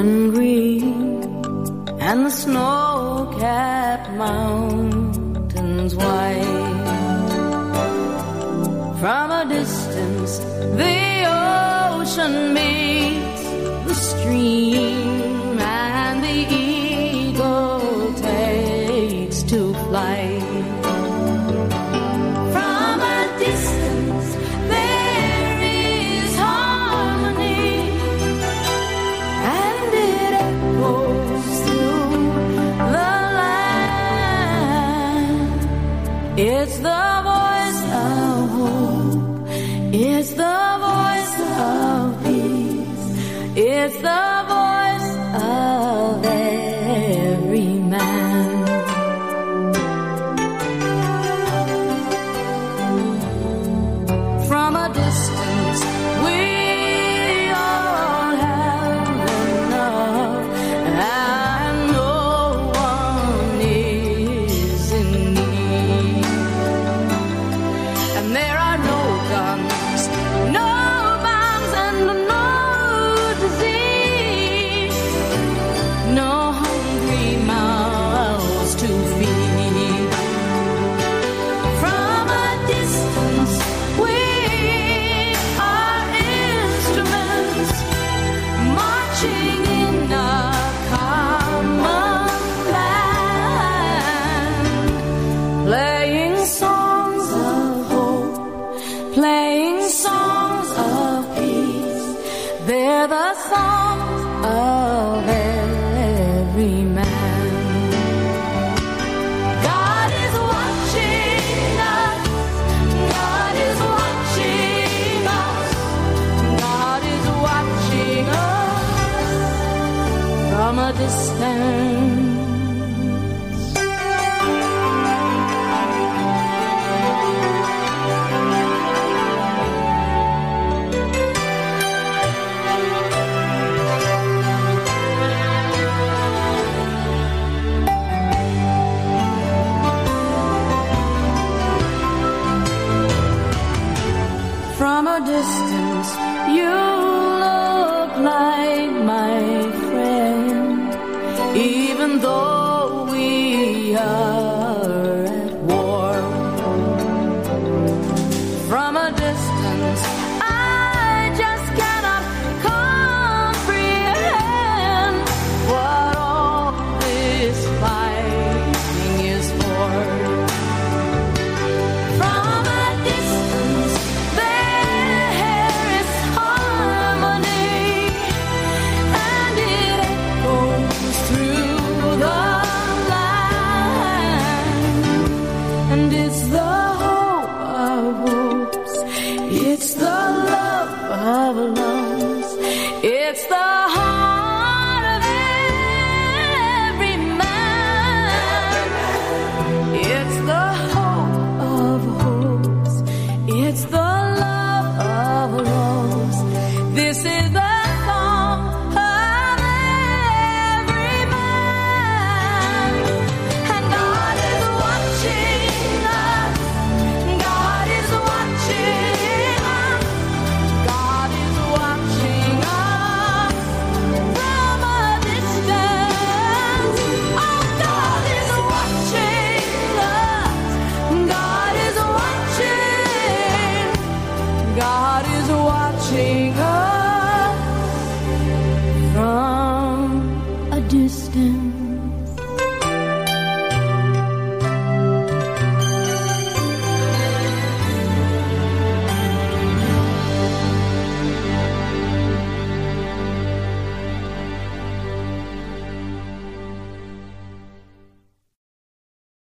and green and the snow-capped mountains white. From a distance, the ocean meets the stream It's the voice of hope. It's the voice of peace. It's the the songs of every man. God is watching us. God is watching us. God is watching us from a distance. just the love of loss. It's the heart. sing